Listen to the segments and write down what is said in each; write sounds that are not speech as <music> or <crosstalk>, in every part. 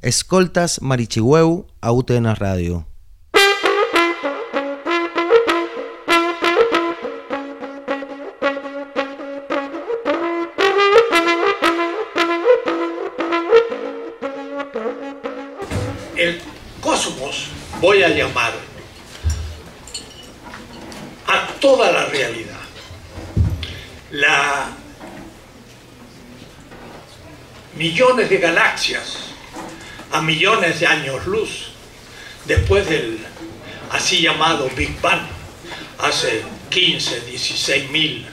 Escoltas Marichihueu a UTN Radio. El cosmos voy a llamar a toda la realidad. La millones de galaxias a millones de años luz después del así llamado Big Bang hace 15, 16 mil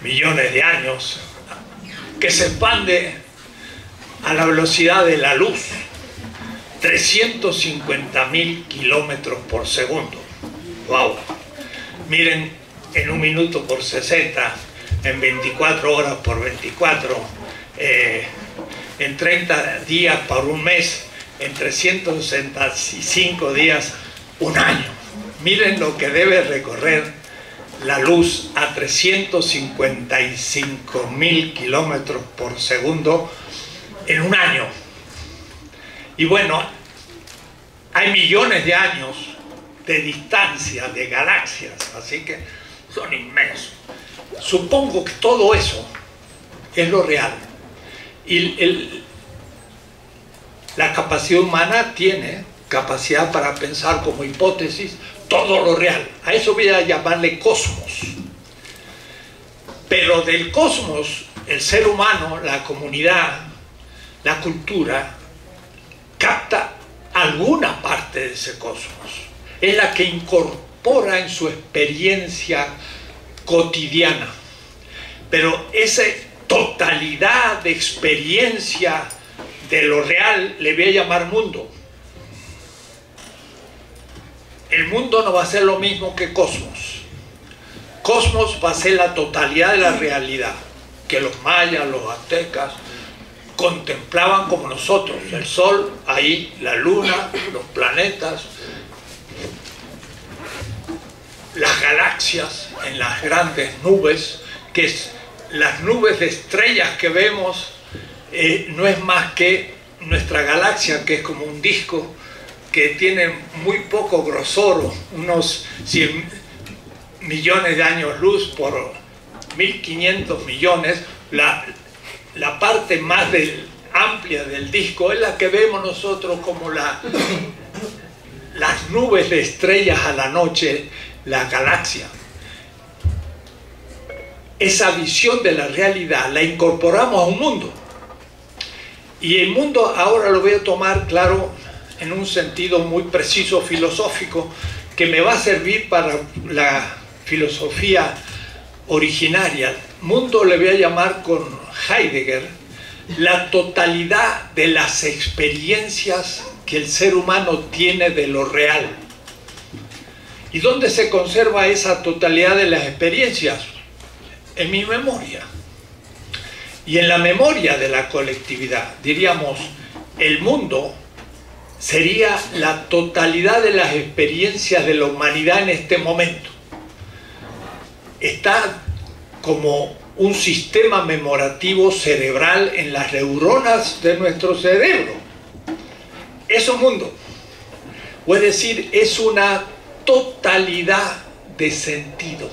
millones de años que se expande a la velocidad de la luz 350 mil kilómetros por segundo. Wow miren en un minuto por 60 en 24 horas por 24 eh, en 30 días por un mes, en 365 días un año. Miren lo que debe recorrer la luz a 355 mil kilómetros por segundo en un año. Y bueno, hay millones de años de distancia de galaxias, así que son inmensos. Supongo que todo eso es lo real. Y la capacidad humana tiene capacidad para pensar como hipótesis todo lo real. A eso voy a llamarle cosmos. Pero del cosmos, el ser humano, la comunidad, la cultura, capta alguna parte de ese cosmos. Es la que incorpora en su experiencia cotidiana. Pero ese totalidad de experiencia de lo real le voy a llamar mundo. El mundo no va a ser lo mismo que cosmos. Cosmos va a ser la totalidad de la realidad que los mayas, los aztecas contemplaban como nosotros. El sol, ahí, la luna, los planetas, las galaxias en las grandes nubes, que es las nubes de estrellas que vemos eh, no es más que nuestra galaxia, que es como un disco que tiene muy poco grosor, unos 100 millones de años luz por 1500 millones. La, la parte más amplia del disco es la que vemos nosotros como la, las nubes de estrellas a la noche, la galaxia esa visión de la realidad la incorporamos a un mundo. Y el mundo ahora lo voy a tomar, claro, en un sentido muy preciso filosófico, que me va a servir para la filosofía originaria. Mundo le voy a llamar con Heidegger la totalidad de las experiencias que el ser humano tiene de lo real. ¿Y dónde se conserva esa totalidad de las experiencias? En mi memoria y en la memoria de la colectividad. Diríamos, el mundo sería la totalidad de las experiencias de la humanidad en este momento. Está como un sistema memorativo cerebral en las neuronas de nuestro cerebro. Es un mundo. O es decir, es una totalidad de sentido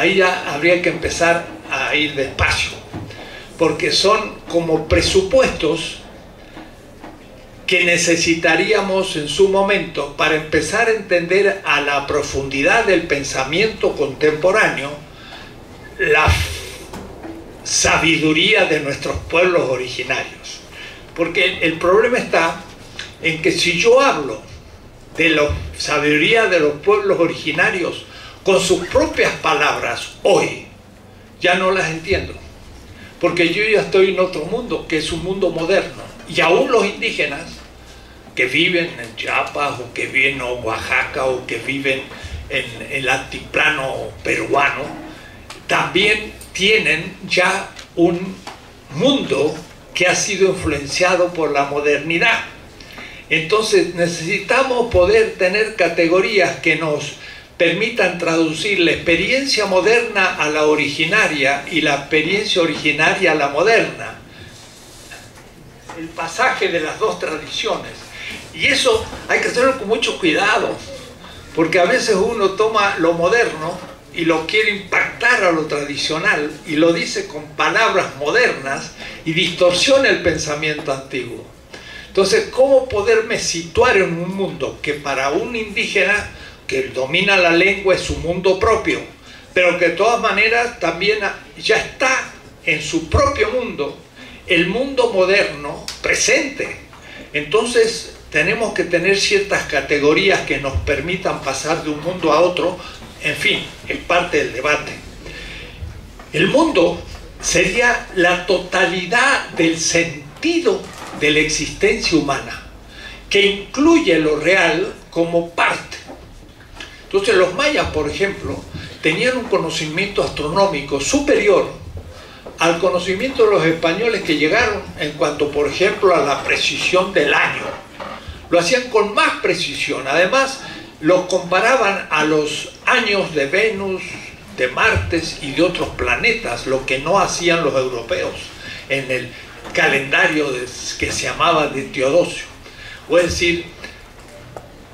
ahí ya habría que empezar a ir despacio, porque son como presupuestos que necesitaríamos en su momento para empezar a entender a la profundidad del pensamiento contemporáneo la sabiduría de nuestros pueblos originarios. Porque el problema está en que si yo hablo de la sabiduría de los pueblos originarios, con sus propias palabras hoy, ya no las entiendo. Porque yo ya estoy en otro mundo, que es un mundo moderno. Y aún los indígenas que viven en Chiapas o que viven en Oaxaca o que viven en el altiplano peruano, también tienen ya un mundo que ha sido influenciado por la modernidad. Entonces necesitamos poder tener categorías que nos permitan traducir la experiencia moderna a la originaria y la experiencia originaria a la moderna. el pasaje de las dos tradiciones. Y eso hay que hacerlo con mucho cuidado, porque a veces uno toma lo moderno y lo quiere impactar a lo tradicional y lo dice con palabras modernas y distorsiona el pensamiento antiguo. Entonces, ¿cómo poderme situar en un mundo que para un indígena que domina la lengua es su mundo propio, pero que de todas maneras también ya está en su propio mundo, el mundo moderno presente? Entonces, tenemos que tener ciertas categorías que nos permitan pasar de un mundo a otro, en fin, es parte del debate. El mundo sería la totalidad del sentido de la existencia humana, que incluye lo real como parte. Entonces los mayas, por ejemplo, tenían un conocimiento astronómico superior al conocimiento de los españoles que llegaron en cuanto, por ejemplo, a la precisión del año. Lo hacían con más precisión. Además, lo comparaban a los años de Venus, de Marte y de otros planetas, lo que no hacían los europeos en el calendario que se llamaba de Teodosio. Es decir,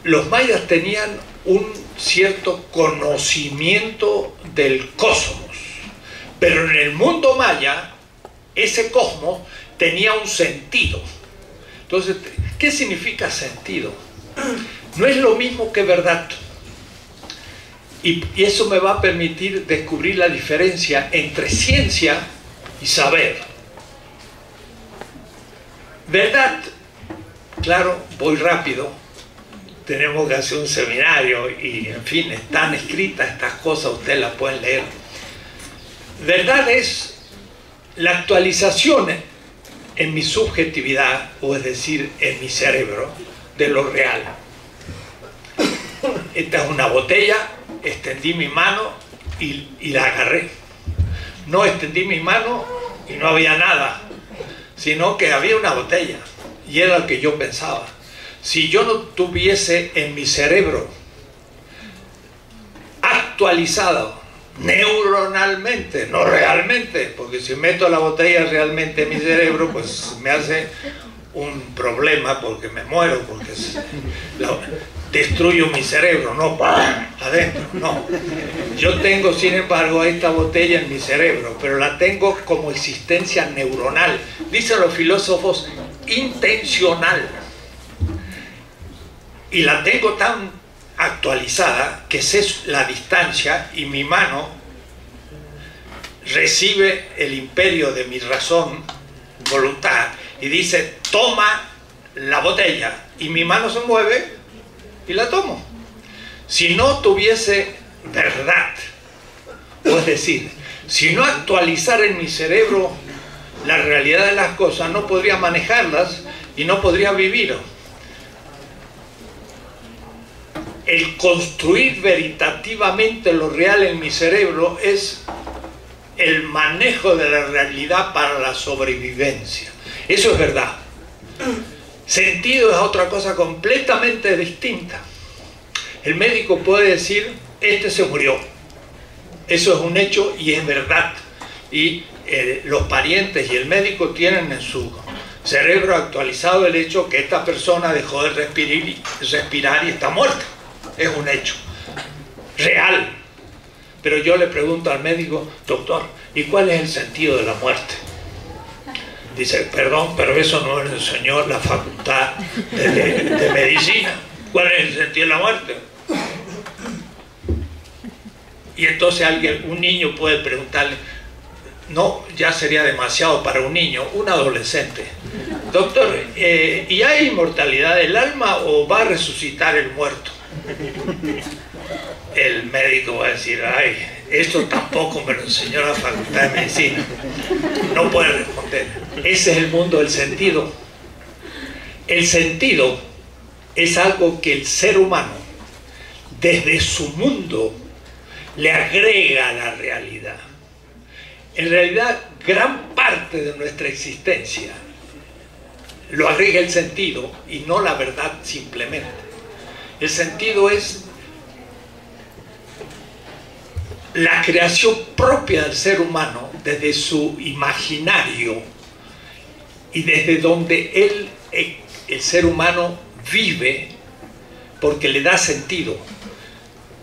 los mayas tenían un cierto conocimiento del cosmos, pero en el mundo maya ese cosmos tenía un sentido. Entonces, ¿qué significa sentido? No es lo mismo que verdad. Y, y eso me va a permitir descubrir la diferencia entre ciencia y saber. Verdad, claro, voy rápido, tenemos que hacer un seminario y en fin, están escritas estas cosas, ustedes las pueden leer. Verdad es la actualización en mi subjetividad, o es decir, en mi cerebro, de lo real. Esta es una botella, extendí mi mano y, y la agarré. No extendí mi mano y no había nada sino que había una botella y era lo que yo pensaba. Si yo no tuviese en mi cerebro actualizado neuronalmente, no realmente, porque si meto la botella realmente en mi cerebro, pues me hace un problema porque me muero, porque destruyo mi cerebro, no adentro, no. Yo tengo, sin embargo, esta botella en mi cerebro, pero la tengo como existencia neuronal. Dicen los filósofos, intencional. Y la tengo tan actualizada que sé la distancia y mi mano recibe el imperio de mi razón, voluntad, y dice, toma la botella. Y mi mano se mueve y la tomo. Si no tuviese verdad, o es decir, si no actualizara en mi cerebro la realidad de las cosas, no podría manejarlas y no podría vivir. El construir veritativamente lo real en mi cerebro es el manejo de la realidad para la sobrevivencia. Eso es verdad. Sentido es otra cosa completamente distinta. El médico puede decir, este se murió. Eso es un hecho y es verdad. Y eh, los parientes y el médico tienen en su cerebro actualizado el hecho que esta persona dejó de respirar respirar y está muerta. Es un hecho real. Pero yo le pregunto al médico, doctor, ¿y cuál es el sentido de la muerte? Dice, perdón, pero eso no le enseñó la facultad de, medicina. ¿Cuál es el sentido de la muerte? Y entonces alguien, un niño puede preguntarle, no, ya sería demasiado para un niño, un adolescente. Doctor, eh, ¿y hay inmortalidad del alma o va a resucitar el muerto? El médico va a decir, ay, esto tampoco me lo enseñó la facultad de medicina. No puede responder. Ese es el mundo del sentido. El sentido es algo que el ser humano, desde su mundo, le agrega a la realidad. En realidad, gran parte de nuestra existencia lo agrega el sentido y no la verdad simplemente. El sentido es la creación propia del ser humano desde su imaginario y desde donde él, el ser humano, vive porque le da sentido.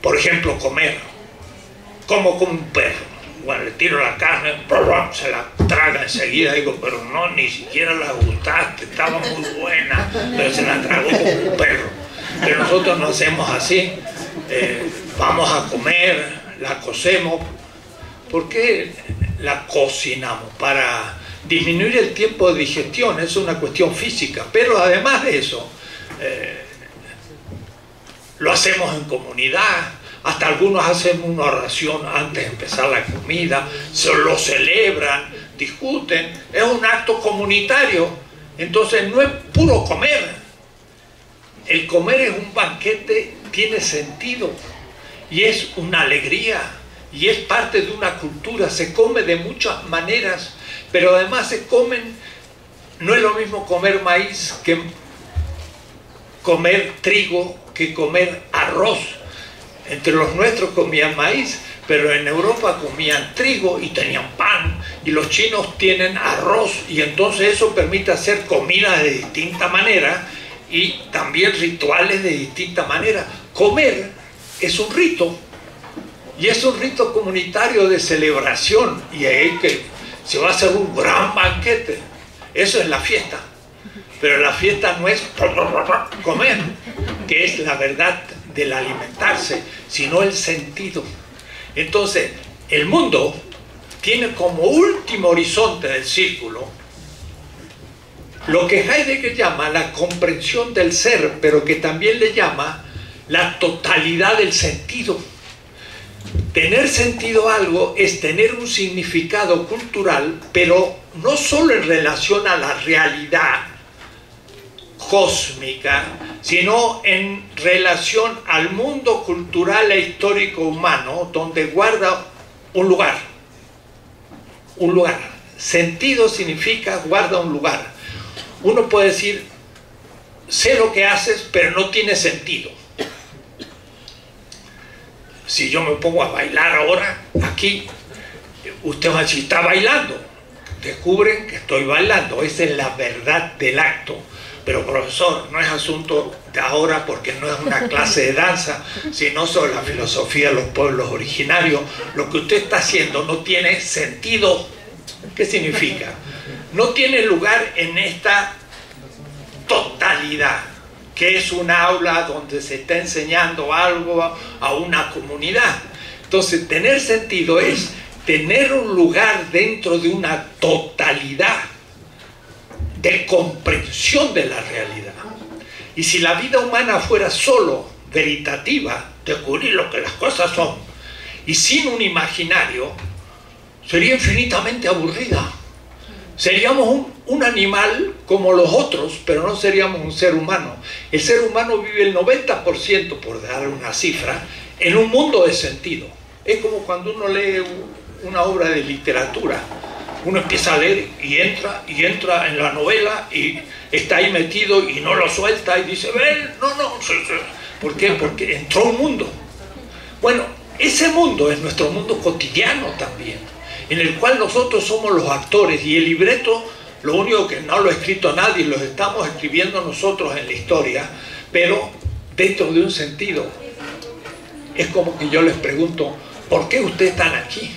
Por ejemplo, comer. Como con un perro. Bueno, le tiro la carne, se la traga enseguida. Digo, pero no, ni siquiera la gustaste, estaba muy buena, pero se la tragó como un perro. Pero nosotros no hacemos así. Eh, vamos a comer, la cocemos. ¿Por qué la cocinamos? Para disminuir el tiempo de digestión, es una cuestión física. Pero además de eso, eh, lo hacemos en comunidad, hasta algunos hacen una oración antes de empezar la comida, se lo celebran, discuten, es un acto comunitario, entonces no es puro comer. El comer es un banquete, tiene sentido y es una alegría y es parte de una cultura, se come de muchas maneras, pero además se comen, no es lo mismo comer maíz que comer trigo, que comer arroz. Entre los nuestros comían maíz, pero en Europa comían trigo y tenían pan, y los chinos tienen arroz, y entonces eso permite hacer comida de distinta manera y también rituales de distinta manera. Comer es un rito, y es un rito comunitario de celebración, y ahí que se va a hacer un gran banquete. Eso es la fiesta. Pero la fiesta no es comer, que es la verdad del alimentarse, sino el sentido. Entonces, el mundo tiene como último horizonte del círculo lo que Heidegger llama la comprensión del ser, pero que también le llama la totalidad del sentido. Tener sentido algo es tener un significado cultural, pero no solo en relación a la realidad cósmica, sino en relación al mundo cultural e histórico humano, donde guarda un lugar. Un lugar. Sentido significa guarda un lugar. Uno puede decir, sé lo que haces, pero no tiene sentido. Si yo me pongo a bailar ahora, aquí, usted va a decir, está bailando. Descubren que estoy bailando. Esa es la verdad del acto pero profesor, no es asunto de ahora porque no es una clase de danza, sino sobre la filosofía de los pueblos originarios. Lo que usted está haciendo no tiene sentido. ¿Qué significa? No tiene lugar en esta totalidad, que es una aula donde se está enseñando algo a una comunidad. Entonces, tener sentido es tener un lugar dentro de una totalidad de comprensión de la realidad. Y si la vida humana fuera solo veritativa, descubrir lo que las cosas son, y sin un imaginario, sería infinitamente aburrida. Seríamos un, animal como los otros, pero no seríamos un ser humano. El ser humano vive el 90%, por dar una cifra, en un mundo de sentido. Es como cuando uno lee una obra de literatura uno empieza a leer y entra y entra en la novela y está ahí metido y no lo suelta y dice, ven, no, no, ¿por qué? Porque entró un mundo. Bueno, ese mundo es nuestro mundo cotidiano también, en el cual nosotros somos los actores y el libreto, lo único que no lo ha escrito nadie, lo estamos escribiendo nosotros en la historia, pero dentro de un sentido. Es como que yo les pregunto, ¿por qué ustedes están aquí?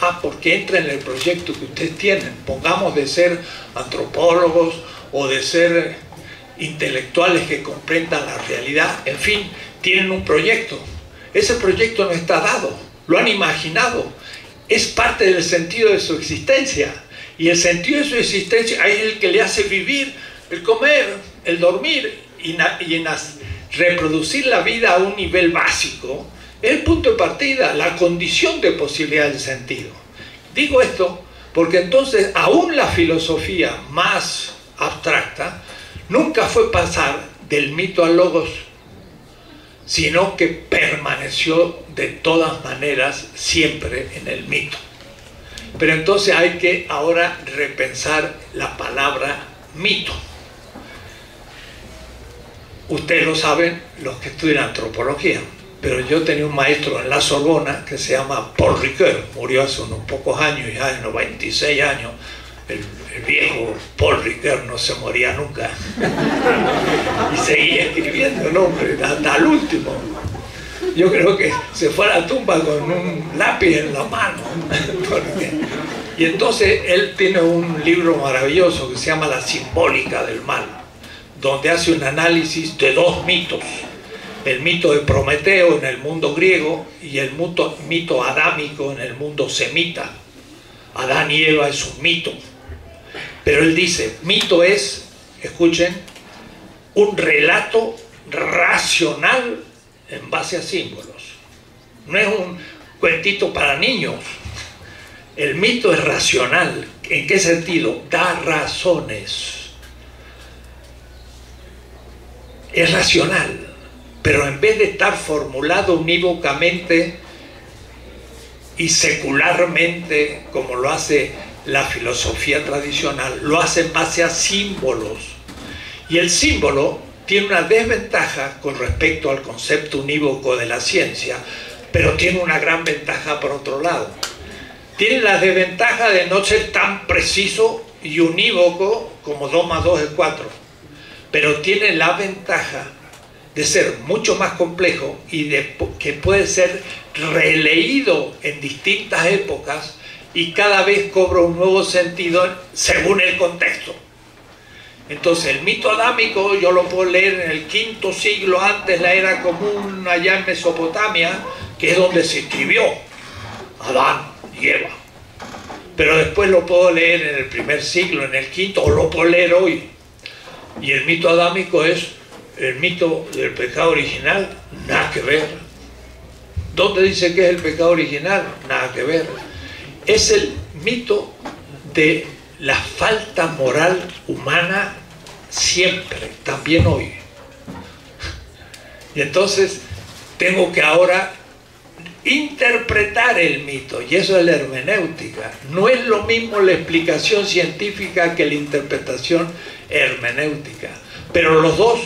Ah, porque entra en el proyecto que ustedes tienen. Pongamos de ser antropólogos o de ser intelectuales que comprendan la realidad. En fin, tienen un proyecto. Ese proyecto no está dado, lo han imaginado. Es parte del sentido de su existencia. Y el sentido de su existencia es el que le hace vivir, el comer, el dormir y, y reproducir la vida a un nivel básico el punto de partida, la condición de posibilidad del sentido. Digo esto porque entonces aún la filosofía más abstracta nunca fue pasar del mito al logos, sino que permaneció de todas maneras siempre en el mito. Pero entonces hay que ahora repensar la palabra mito. Ustedes lo saben los que estudian antropología pero yo tenía un maestro en la Sorbona que se llama Paul Ricoeur, murió hace unos pocos años, ya de 96 años, el, viejo Paul Ricoeur no se moría nunca. <laughs> y seguía escribiendo el hombre hasta el último. Yo creo que se fue a la tumba con un lápiz en la mano. <laughs> y entonces él tiene un libro maravilloso que se llama La simbólica del mal, donde hace un análisis de dos mitos. El mito de Prometeo en el mundo griego y el mito, mito adámico en el mundo semita. Adán y Eva es un mito. Pero él dice, mito es, escuchen, un relato racional en base a símbolos. No es un cuentito para niños. El mito es racional. ¿En qué sentido? Da razones. Es racional, pero en vez de estar formulado unívocamente y secularmente, como lo hace la filosofía tradicional, lo hace en base a símbolos. Y el símbolo tiene una desventaja con respecto al concepto unívoco de la ciencia, pero tiene una gran ventaja por otro lado. Tiene la desventaja de no ser tan preciso y unívoco como 2 más 2 es 4, pero tiene la ventaja de ser mucho más complejo y que puede ser releído en distintas épocas y cada vez cobra un nuevo sentido según el contexto. Entonces el mito adámico yo lo puedo leer en el quinto siglo antes la era común allá en Mesopotamia, que es donde se escribió Adán y Eva. Pero después lo puedo leer en el primer siglo, en el quinto, o lo puedo leer hoy. Y el mito adámico es el mito del pecado original, nada que ver. ¿Dónde dice que es el pecado original? Nada que ver. Es el mito de la falta moral humana siempre, también hoy. Y entonces tengo que ahora interpretar el mito, y eso es la hermenéutica. No es lo mismo la explicación científica que la interpretación hermenéutica, pero los dos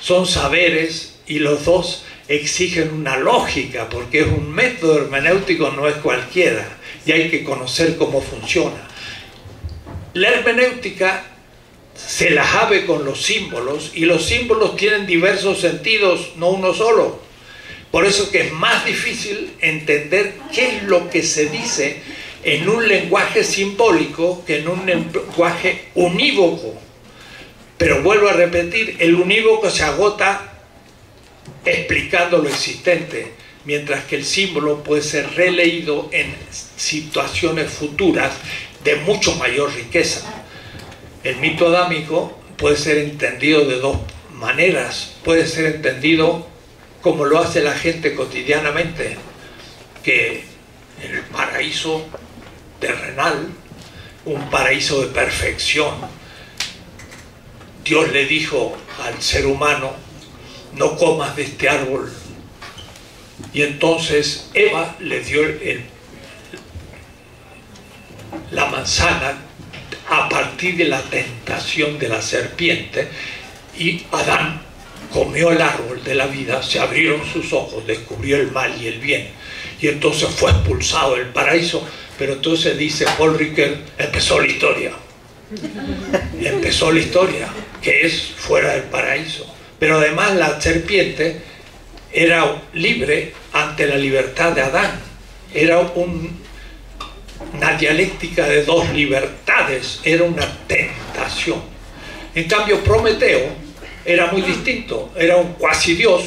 son saberes y los dos exigen una lógica, porque es un método hermenéutico, no es cualquiera, y hay que conocer cómo funciona. La hermenéutica se la sabe con los símbolos y los símbolos tienen diversos sentidos, no uno solo. Por eso que es más difícil entender qué es lo que se dice en un lenguaje simbólico que en un lenguaje unívoco. Pero vuelvo a repetir, el unívoco se agota explicando lo existente, mientras que el símbolo puede ser releído en situaciones futuras de mucho mayor riqueza. El mito adámico puede ser entendido de dos maneras. Puede ser entendido como lo hace la gente cotidianamente, que el paraíso terrenal, un paraíso de perfección, Dios le dijo al ser humano, no comas de este árbol. Y entonces Eva le dio el la manzana a partir de la tentación de la serpiente y Adán comió el árbol de la vida, se abrieron sus ojos, descubrió el mal y el bien y entonces fue expulsado del paraíso, pero entonces dice Paul Ricoeur, empezó la historia. Empezó la historia, que es fuera del paraíso. Pero además la serpiente era libre ante la libertad de Adán. Era un una dialéctica de dos libertades, era una tentación. En cambio, Prometeo era muy distinto, era un cuasi dios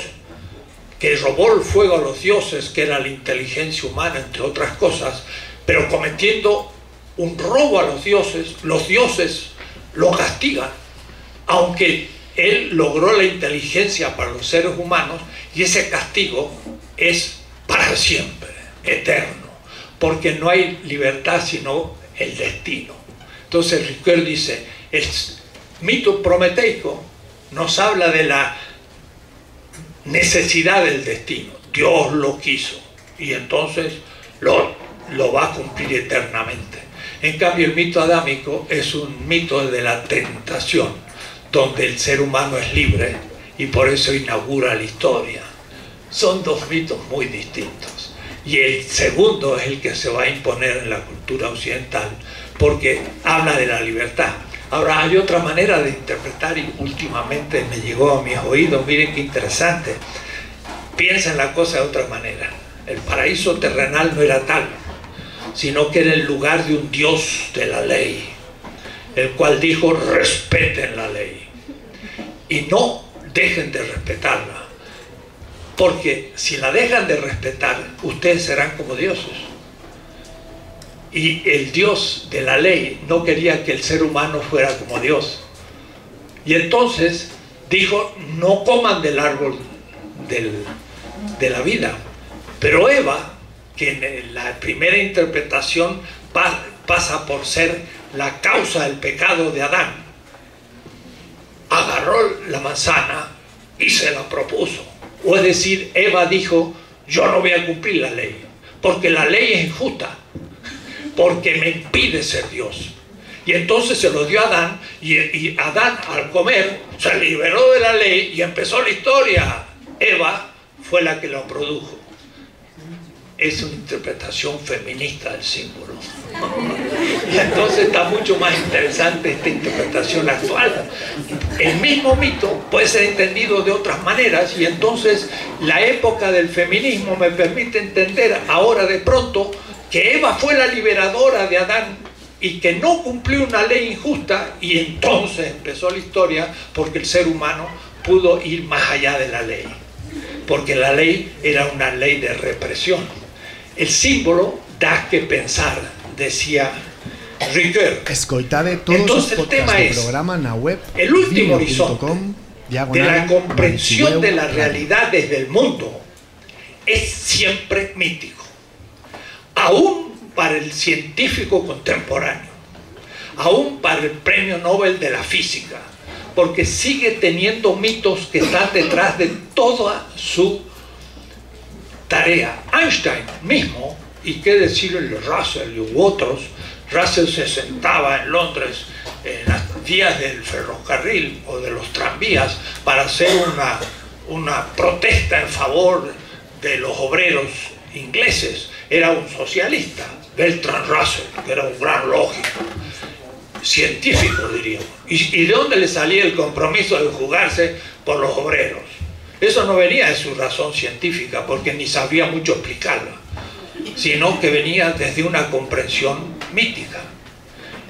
que robó el fuego a los dioses, que era la inteligencia humana, entre otras cosas, pero cometiendo un robo a los dioses, los dioses lo castigan, aunque él logró la inteligencia para los seres humanos y ese castigo es para siempre, eterno porque no hay libertad sino el destino. Entonces Ricoeur dice, el mito prometeico nos habla de la necesidad del destino. Dios lo quiso y entonces lo, lo va a cumplir eternamente. En cambio el mito adámico es un mito de la tentación, donde el ser humano es libre y por eso inaugura la historia. Son dos mitos muy distintos y el segundo es el que se va a imponer en la cultura occidental, porque habla de la libertad. Ahora hay otra manera de interpretar y últimamente me llegó a mis oídos, miren qué interesante. Piensa en la cosa de otra manera. El paraíso terrenal no era tal, sino que era el lugar de un Dios de la ley, el cual dijo respeten la ley y no dejen de respetarla, porque si la dejan de respetar, ustedes serán como dioses. Y el Dios de la ley no quería que el ser humano fuera como Dios. Y entonces dijo, no coman del árbol de la vida. Pero Eva, que en la primera interpretación pasa por ser la causa del pecado de Adán, agarró la manzana y se la propuso. O es decir, Eva dijo, yo no voy a cumplir la ley, porque la ley es injusta, porque me impide ser Dios. Y entonces se lo dio a Adán, y, Adán al comer se liberó de la ley y empezó la historia. Eva fue la que lo produjo es una interpretación feminista del símbolo. Y <laughs> entonces está mucho más interesante esta interpretación actual. El mismo mito puede ser entendido de otras maneras y entonces la época del feminismo me permite entender ahora de pronto que Eva fue la liberadora de Adán y que no cumplió una ley injusta y entonces empezó la historia porque el ser humano pudo ir más allá de la ley. Porque la ley era una ley de represión el símbolo da que pensar, decía Ricoeur. Entonces el tema es web, el último horizonte de la comprensión de las realidades del mundo es siempre mítico, aún para el científico contemporáneo, aún para el premio Nobel de la física, porque sigue teniendo mitos que están detrás de toda su tarea. Einstein mismo, y qué decirle de Russell u otros, Russell se sentaba en Londres en las vías del ferrocarril o de los tranvías para hacer una, una protesta en favor de los obreros ingleses. Era un socialista, Bertrand Russell, que era un gran lógico, científico diríamos. ¿Y, ¿Y de dónde le salía el compromiso de jugarse por los obreros? Eso no venía de su razón científica, porque ni sabía mucho explicarla, sino que venía desde una comprensión mítica.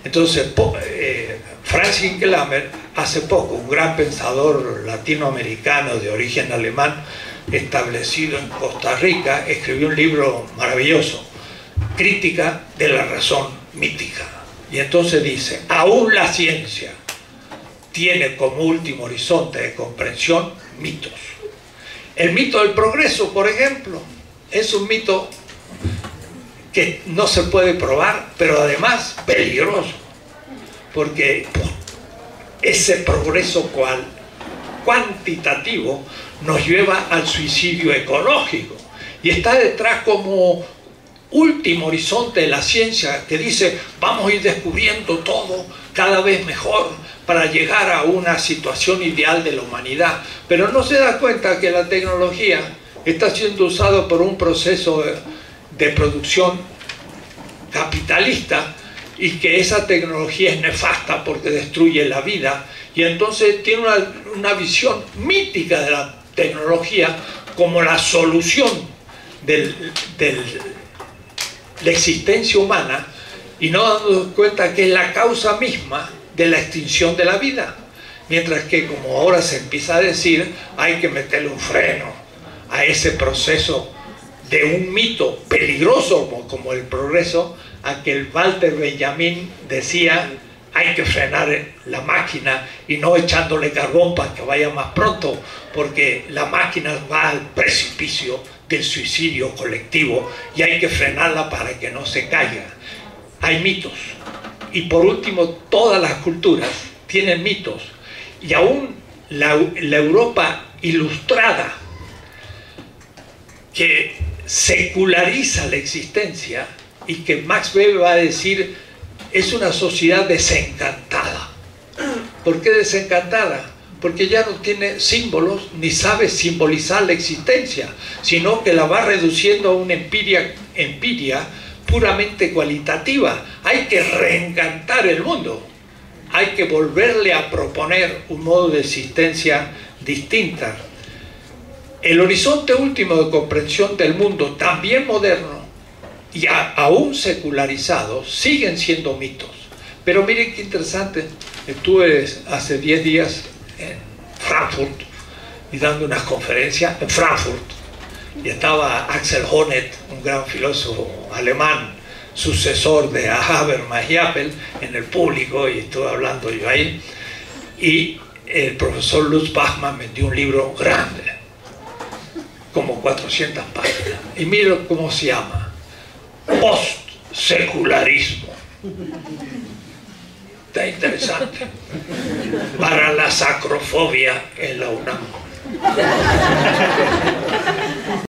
Entonces, eh, Francis Klammer, hace poco, un gran pensador latinoamericano de origen alemán, establecido en Costa Rica, escribió un libro maravilloso, Crítica de la razón mítica. Y entonces dice, aún la ciencia tiene como último horizonte de comprensión mitos. El mito del progreso, por ejemplo, es un mito que no se puede probar, pero además peligroso, porque ese progreso cual, cuantitativo nos lleva al suicidio ecológico. Y está detrás como último horizonte de la ciencia que dice vamos a ir descubriendo todo cada vez mejor para llegar a una situación ideal de la humanidad. Pero no se da cuenta que la tecnología está siendo usada por un proceso de producción capitalista y que esa tecnología es nefasta porque destruye la vida y entonces tiene una, visión mítica de la tecnología como la solución de la existencia humana y no dando cuenta que es la causa misma de la extinción de la vida. Mientras que como ahora se empieza a decir, hay que meterle un freno a ese proceso de un mito peligroso como, el progreso, a que el Walter Benjamin decía, hay que frenar la máquina y no echándole carbón para que vaya más pronto, porque la máquina va al precipicio del suicidio colectivo y hay que frenarla para que no se caiga. Hay mitos, y por último, todas las culturas tienen mitos. Y aún la, Europa ilustrada, que seculariza la existencia y que Max Weber va a decir es una sociedad desencantada. ¿Por qué desencantada? Porque ya no tiene símbolos ni sabe simbolizar la existencia, sino que la va reduciendo a una empiria, empiria puramente cualitativa. Hay que reencantar el mundo. Hay que volverle a proponer un modo de existencia distinta. El horizonte último de comprensión del mundo, también moderno y aún secularizado, siguen siendo mitos. Pero miren qué interesante, estuve hace 10 días Frankfurt y dando unas conferencias en Frankfurt. Y estaba Axel Honneth, un gran filósofo alemán, sucesor de Habermas y Apple, en el público, y estuve hablando yo ahí, y el profesor Lutz Bachmann me dio un libro grande, como 400 páginas, y miro cómo se llama, Post-secularismo. Está interesante. Para la sacrofobia en la UNAM.